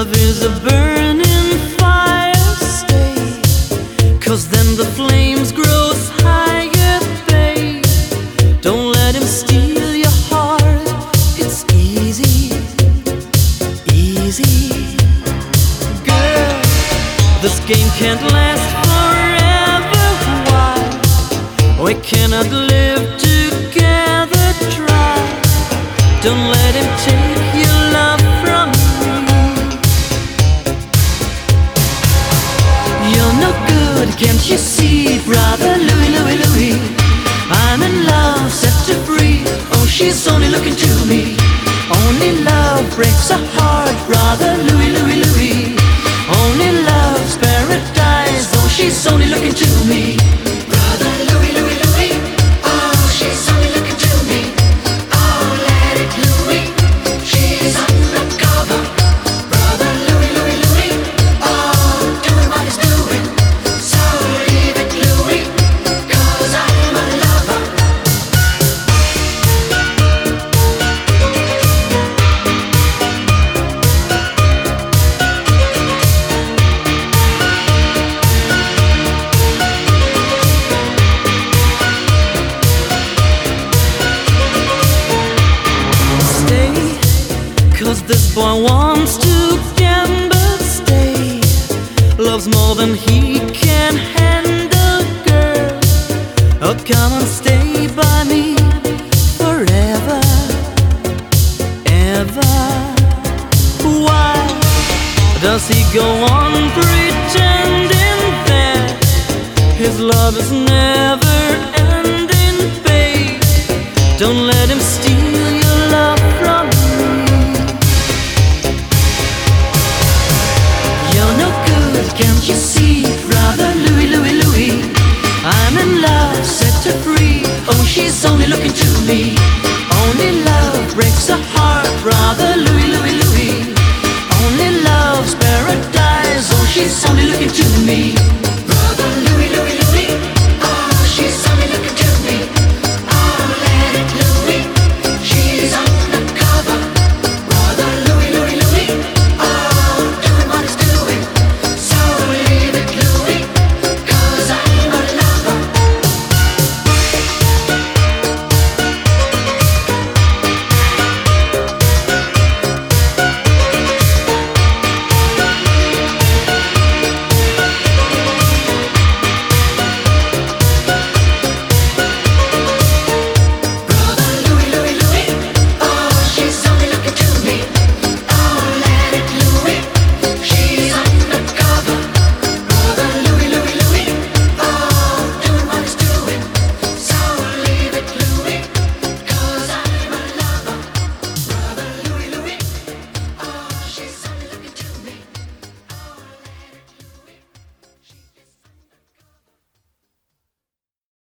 Love is a burning fire, stay. Cause then the flames grows higher, babe. Don't let him steal your heart. It's easy, easy. Girl, this game can't last forever. Why? We cannot live you see, brother Louie, Louie, Louie? I'm in love, set to free. Oh, she's only looking to me. Only love breaks a heart, brother Louie, Louie, Louie. Only love's paradise. Oh, she's only looking to me. This boy wants to gamble. Stay, loves more than he can handle, girl. Oh, come and stay by me forever, ever. Why does he go on pretending that his love is never brother Louie, Louie, Louie. Only love's paradise. Oh, she's only looking to me.